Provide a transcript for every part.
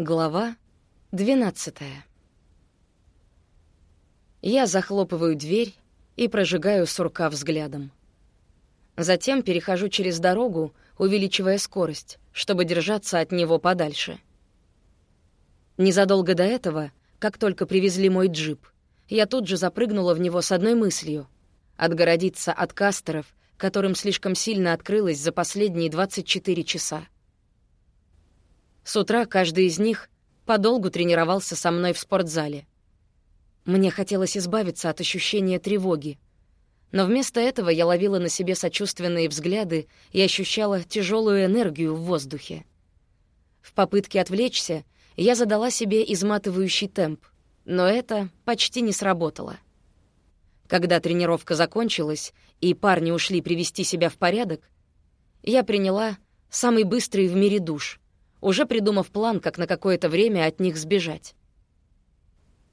Глава 12 Я захлопываю дверь и прожигаю сурка взглядом. Затем перехожу через дорогу, увеличивая скорость, чтобы держаться от него подальше. Незадолго до этого, как только привезли мой джип, я тут же запрыгнула в него с одной мыслью — отгородиться от кастеров, которым слишком сильно открылось за последние 24 часа. С утра каждый из них подолгу тренировался со мной в спортзале. Мне хотелось избавиться от ощущения тревоги. Но вместо этого я ловила на себе сочувственные взгляды и ощущала тяжелую энергию в воздухе. В попытке отвлечься я задала себе изматывающий темп, но это почти не сработало. Когда тренировка закончилась и парни ушли привести себя в порядок, я приняла самый быстрый в мире душ — уже придумав план, как на какое-то время от них сбежать.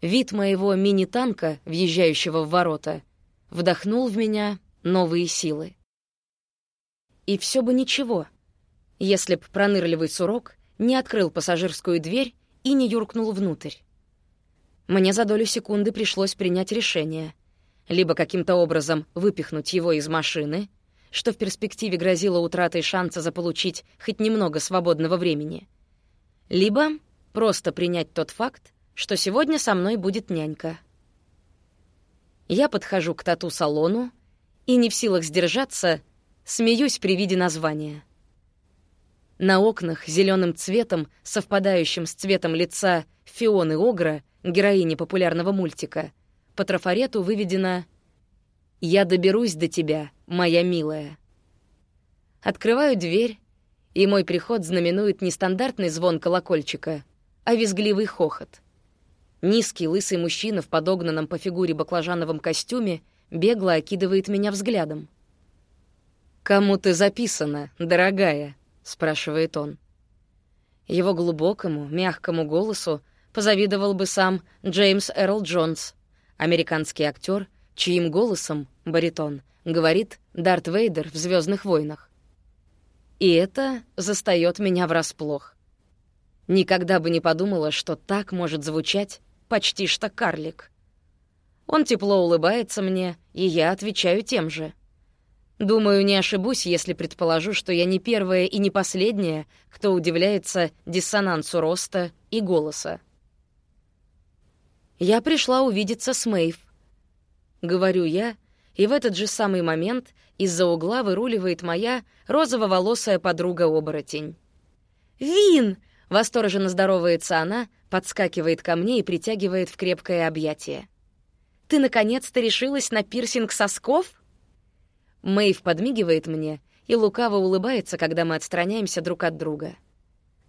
Вид моего мини-танка, въезжающего в ворота, вдохнул в меня новые силы. И все бы ничего, если б пронырливый сурок не открыл пассажирскую дверь и не юркнул внутрь. Мне за долю секунды пришлось принять решение — либо каким-то образом выпихнуть его из машины — что в перспективе грозило утратой шанса заполучить хоть немного свободного времени. Либо просто принять тот факт, что сегодня со мной будет нянька. Я подхожу к тату-салону и, не в силах сдержаться, смеюсь при виде названия. На окнах зеленым цветом, совпадающим с цветом лица Фионы Огра, героини популярного мультика, по трафарету выведено «Я доберусь до тебя, моя милая». Открываю дверь, и мой приход знаменует не стандартный звон колокольчика, а визгливый хохот. Низкий лысый мужчина в подогнанном по фигуре баклажановом костюме бегло окидывает меня взглядом. «Кому ты записана, дорогая?» — спрашивает он. Его глубокому, мягкому голосу позавидовал бы сам Джеймс Эрл Джонс, американский актер, чьим голосом, баритон, говорит Дарт Вейдер в Звездных войнах. И это застаёт меня врасплох. Никогда бы не подумала, что так может звучать почти что карлик. Он тепло улыбается мне, и я отвечаю тем же. Думаю, не ошибусь, если предположу, что я не первая и не последняя, кто удивляется диссонансу роста и голоса. Я пришла увидеться с Мэйв, Говорю я, и в этот же самый момент из-за угла выруливает моя розово-волосая подруга-оборотень. «Вин!» — восторженно здоровается она, подскакивает ко мне и притягивает в крепкое объятие. «Ты наконец-то решилась на пирсинг сосков?» Мэйв подмигивает мне и лукаво улыбается, когда мы отстраняемся друг от друга.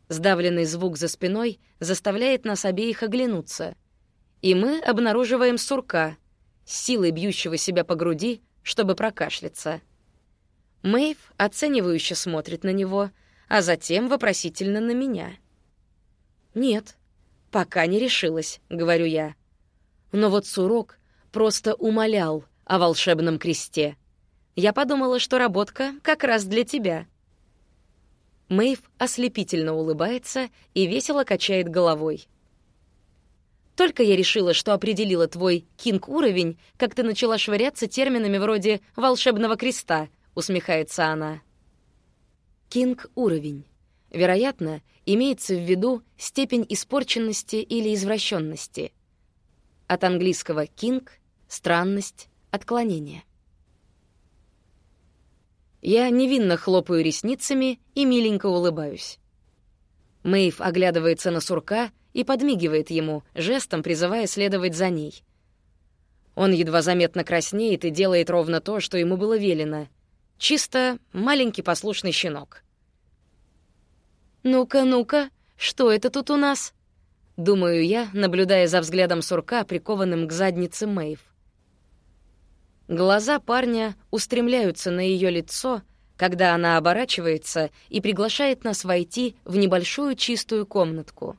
Сдавленный звук за спиной заставляет нас обеих оглянуться, и мы обнаруживаем сурка — силой бьющего себя по груди, чтобы прокашляться. Мэйв оценивающе смотрит на него, а затем вопросительно на меня. «Нет, пока не решилась», — говорю я. Но вот Сурок просто умолял о волшебном кресте. Я подумала, что работка как раз для тебя. Мэйв ослепительно улыбается и весело качает головой. Только я решила, что определила твой кинг-уровень, как ты начала швыряться терминами вроде «волшебного креста», — усмехается она. Кинг-уровень. Вероятно, имеется в виду степень испорченности или извращенности. От английского «кинг» — странность, отклонение. Я невинно хлопаю ресницами и миленько улыбаюсь. Мэйв оглядывается на сурка — и подмигивает ему, жестом призывая следовать за ней. Он едва заметно краснеет и делает ровно то, что ему было велено. Чисто маленький послушный щенок. «Ну-ка, ну-ка, что это тут у нас?» Думаю я, наблюдая за взглядом сурка, прикованным к заднице Мэйв. Глаза парня устремляются на ее лицо, когда она оборачивается и приглашает нас войти в небольшую чистую комнатку.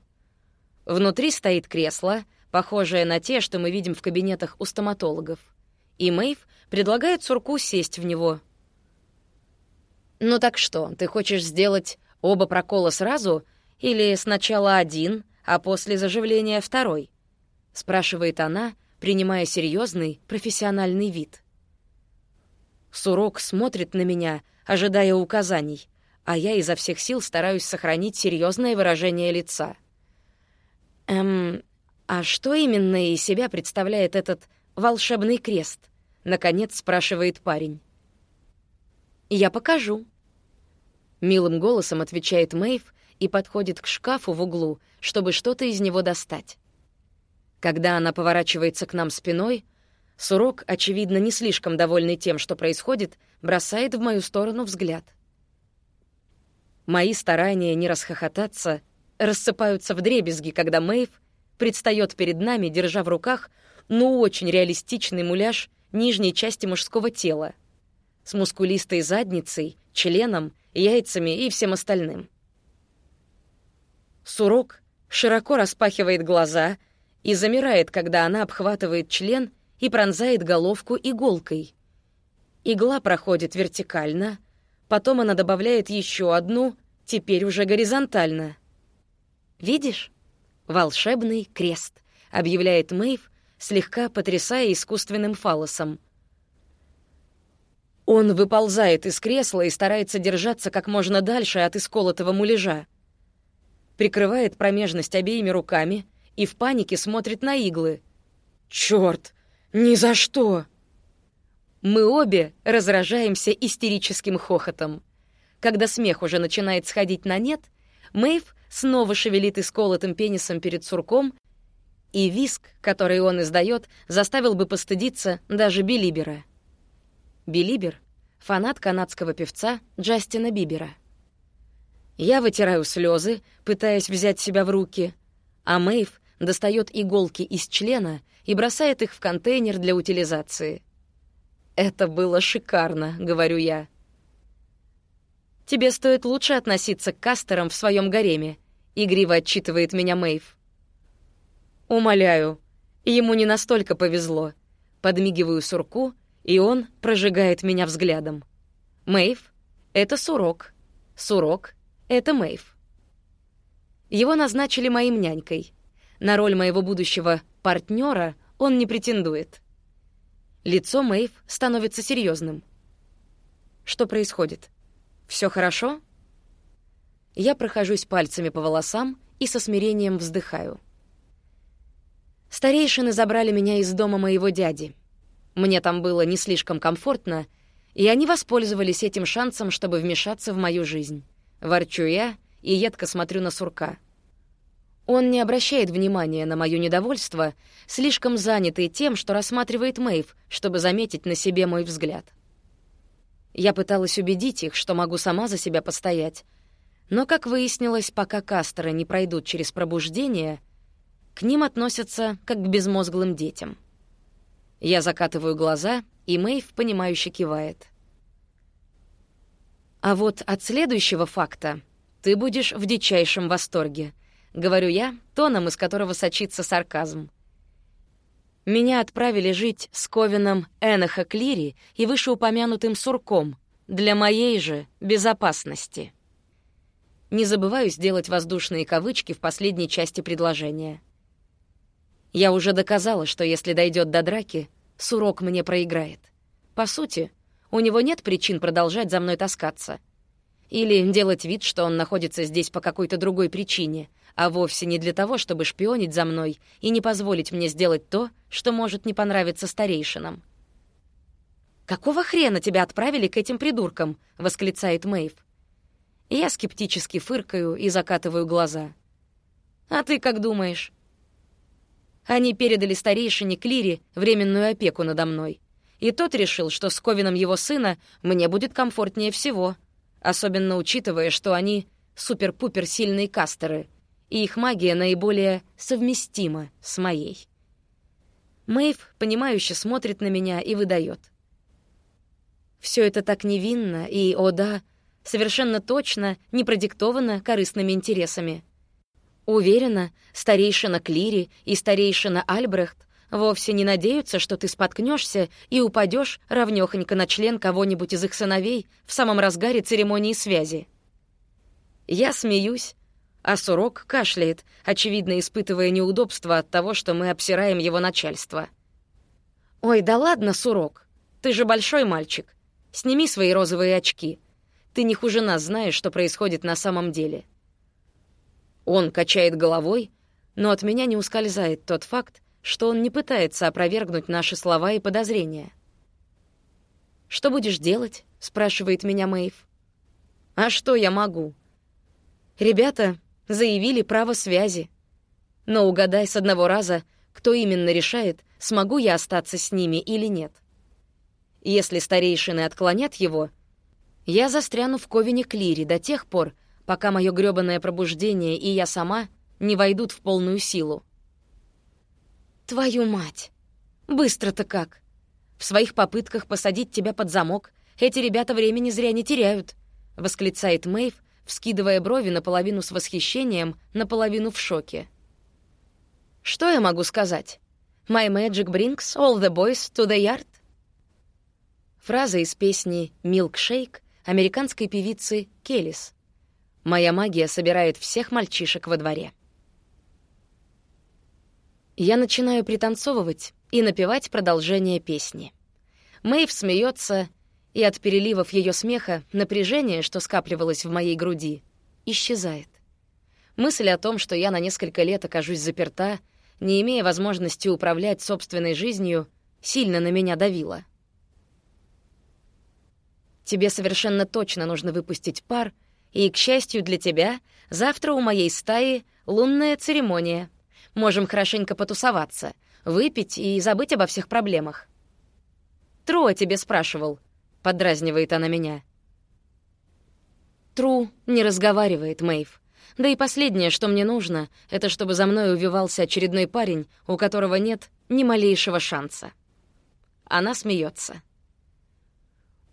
Внутри стоит кресло, похожее на те, что мы видим в кабинетах у стоматологов. И Мэйв предлагает Сурку сесть в него. «Ну так что, ты хочешь сделать оба прокола сразу Или сначала один, а после заживления второй? спрашивает она, принимая серьезный профессиональный вид. Сурок смотрит на меня, ожидая указаний, а я изо всех сил стараюсь сохранить серьезное выражение лица. Эм, а что именно из себя представляет этот волшебный крест? Наконец спрашивает парень. Я покажу. Милым голосом отвечает Мэйв и подходит к шкафу в углу, чтобы что-то из него достать. Когда она поворачивается к нам спиной, Сурок, очевидно, не слишком довольный тем, что происходит, бросает в мою сторону взгляд. Мои старания не расхохотаться рассыпаются в дребезги, когда Мэйв предстает перед нами, держа в руках, ну, очень реалистичный муляж нижней части мужского тела с мускулистой задницей, членом, яйцами и всем остальным. Сурок широко распахивает глаза и замирает, когда она обхватывает член и пронзает головку иголкой. Игла проходит вертикально, потом она добавляет еще одну, теперь уже горизонтально. «Видишь? Волшебный крест», — объявляет Мэйв, слегка потрясая искусственным фалосом. Он выползает из кресла и старается держаться как можно дальше от исколотого муляжа. Прикрывает промежность обеими руками и в панике смотрит на иглы. «Чёрт! Ни за что!» Мы обе разражаемся истерическим хохотом. Когда смех уже начинает сходить на нет, Мэйв снова шевелит исколотым пенисом перед сурком, и виск, который он издает, заставил бы постыдиться даже Билибера. Билибер — фанат канадского певца Джастина Бибера. Я вытираю слезы, пытаясь взять себя в руки, а Мэйв достает иголки из члена и бросает их в контейнер для утилизации. «Это было шикарно», — говорю я. «Тебе стоит лучше относиться к кастерам в своем гареме», — игриво отчитывает меня Мэйв. «Умоляю, ему не настолько повезло». Подмигиваю сурку, и он прожигает меня взглядом. Мэйв — это Сурок. Сурок — это Мэйв. Его назначили моим нянькой. На роль моего будущего партнера он не претендует. Лицо Мэйв становится серьезным. Что происходит? Все хорошо? Я прохожусь пальцами по волосам и со смирением вздыхаю. Старейшины забрали меня из дома моего дяди. Мне там было не слишком комфортно, и они воспользовались этим шансом, чтобы вмешаться в мою жизнь. Ворчу я и едко смотрю на сурка. Он не обращает внимания на моё недовольство, слишком занятый тем, что рассматривает Мэйв, чтобы заметить на себе мой взгляд. Я пыталась убедить их, что могу сама за себя постоять, но, как выяснилось, пока кастеры не пройдут через пробуждение, к ним относятся как к безмозглым детям. Я закатываю глаза, и Мэйв, понимающе кивает. А вот от следующего факта ты будешь в дичайшем восторге —— говорю я, тоном, из которого сочится сарказм. Меня отправили жить с Ковином Эноха Клири и вышеупомянутым Сурком для моей же безопасности. Не забываю сделать воздушные кавычки в последней части предложения. Я уже доказала, что если дойдет до драки, Сурок мне проиграет. По сути, у него нет причин продолжать за мной таскаться. Или делать вид, что он находится здесь по какой-то другой причине, а вовсе не для того, чтобы шпионить за мной и не позволить мне сделать то, что может не понравиться старейшинам. «Какого хрена тебя отправили к этим придуркам?» — восклицает Мэйв. Я скептически фыркаю и закатываю глаза. «А ты как думаешь?» Они передали старейшине Клире временную опеку надо мной. И тот решил, что с Ковином его сына мне будет комфортнее всего, особенно учитывая, что они супер-пупер сильные кастеры — и их магия наиболее совместима с моей. Мэйв, понимающе смотрит на меня и выдает. Все это так невинно и, о да, совершенно точно не продиктовано корыстными интересами. Уверена, старейшина Клири и старейшина Альбрехт вовсе не надеются, что ты споткнешься и упадешь равнёхонько на член кого-нибудь из их сыновей в самом разгаре церемонии связи. Я смеюсь, а Сурок кашляет, очевидно испытывая неудобство от того, что мы обсираем его начальство. «Ой, да ладно, Сурок, ты же большой мальчик. Сними свои розовые очки. Ты не хуже нас знаешь, что происходит на самом деле». Он качает головой, но от меня не ускользает тот факт, что он не пытается опровергнуть наши слова и подозрения. «Что будешь делать?» — спрашивает меня Мэйв. «А что я могу?» «Ребята заявили право связи. Но угадай с одного раза, кто именно решает, смогу я остаться с ними или нет. Если старейшины отклонят его, я застряну в Ковине Клире до тех пор, пока мое грёбаное пробуждение и я сама не войдут в полную силу. Твою мать! Быстро-то как! В своих попытках посадить тебя под замок эти ребята времени зря не теряют, — восклицает Мэйв, вскидывая брови наполовину с восхищением, наполовину в шоке. Что я могу сказать? «My magic brings all the boys to the yard»? Фраза из песни «Milkshake» американской певицы Келлис. «Моя магия собирает всех мальчишек во дворе». Я начинаю пританцовывать и напевать продолжение песни. Мэйв смеется, и от переливов ее смеха напряжение, что скапливалось в моей груди, исчезает. Мысль о том, что я на несколько лет окажусь заперта, не имея возможности управлять собственной жизнью, сильно на меня давила. Тебе совершенно точно нужно выпустить пар, и, к счастью для тебя, завтра у моей стаи лунная церемония — Можем хорошенько потусоваться, выпить и забыть обо всех проблемах. «Тру о тебе спрашивал», — подразнивает она меня. Тру не разговаривает, Мэйв. Да и последнее, что мне нужно, это чтобы за мной увивался очередной парень, у которого нет ни малейшего шанса. Она смеется.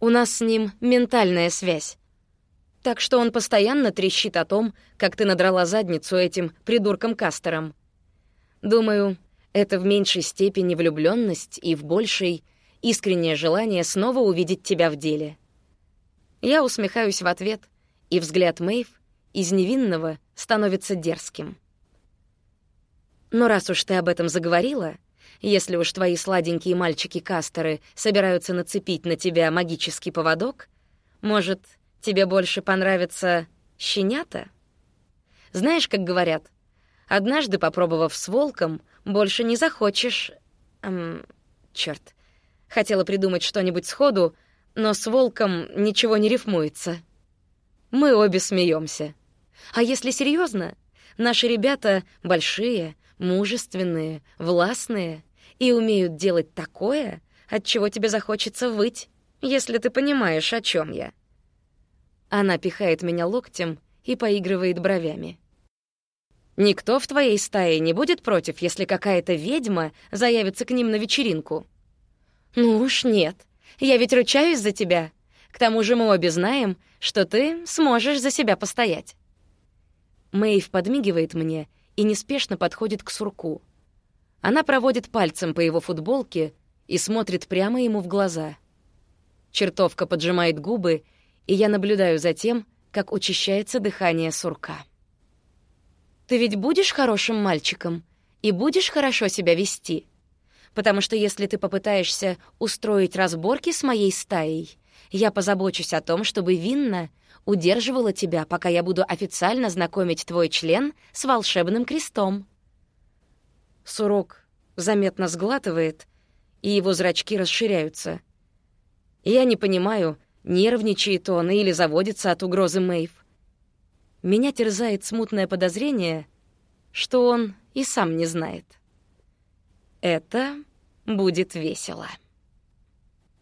У нас с ним ментальная связь. Так что он постоянно трещит о том, как ты надрала задницу этим придурком-кастером. Думаю, это в меньшей степени влюблённость и в большей — искреннее желание снова увидеть тебя в деле. Я усмехаюсь в ответ, и взгляд Мэйв из невинного становится дерзким. Но раз уж ты об этом заговорила, если уж твои сладенькие мальчики-кастеры собираются нацепить на тебя магический поводок, может, тебе больше понравится щенята? Знаешь, как говорят, Однажды, попробовав с волком, больше не захочешь... Эм, чёрт. Хотела придумать что-нибудь сходу, но с волком ничего не рифмуется. Мы обе смеемся. А если серьезно, наши ребята большие, мужественные, властные и умеют делать такое, от чего тебе захочется выть, если ты понимаешь, о чем я. Она пихает меня локтем и поигрывает бровями. Никто в твоей стае не будет против, если какая-то ведьма заявится к ним на вечеринку. Ну уж нет. Я ведь ручаюсь за тебя. К тому же мы обе знаем, что ты сможешь за себя постоять. Мэйв подмигивает мне и неспешно подходит к сурку. Она проводит пальцем по его футболке и смотрит прямо ему в глаза. Чертовка поджимает губы, и я наблюдаю за тем, как учащается дыхание сурка. Ты ведь будешь хорошим мальчиком и будешь хорошо себя вести. Потому что если ты попытаешься устроить разборки с моей стаей, я позабочусь о том, чтобы Винна удерживала тебя, пока я буду официально знакомить твой член с волшебным крестом». Сурок заметно сглатывает, и его зрачки расширяются. Я не понимаю, нервничает он или заводится от угрозы Мэйв. Меня терзает смутное подозрение, что он и сам не знает. Это будет весело.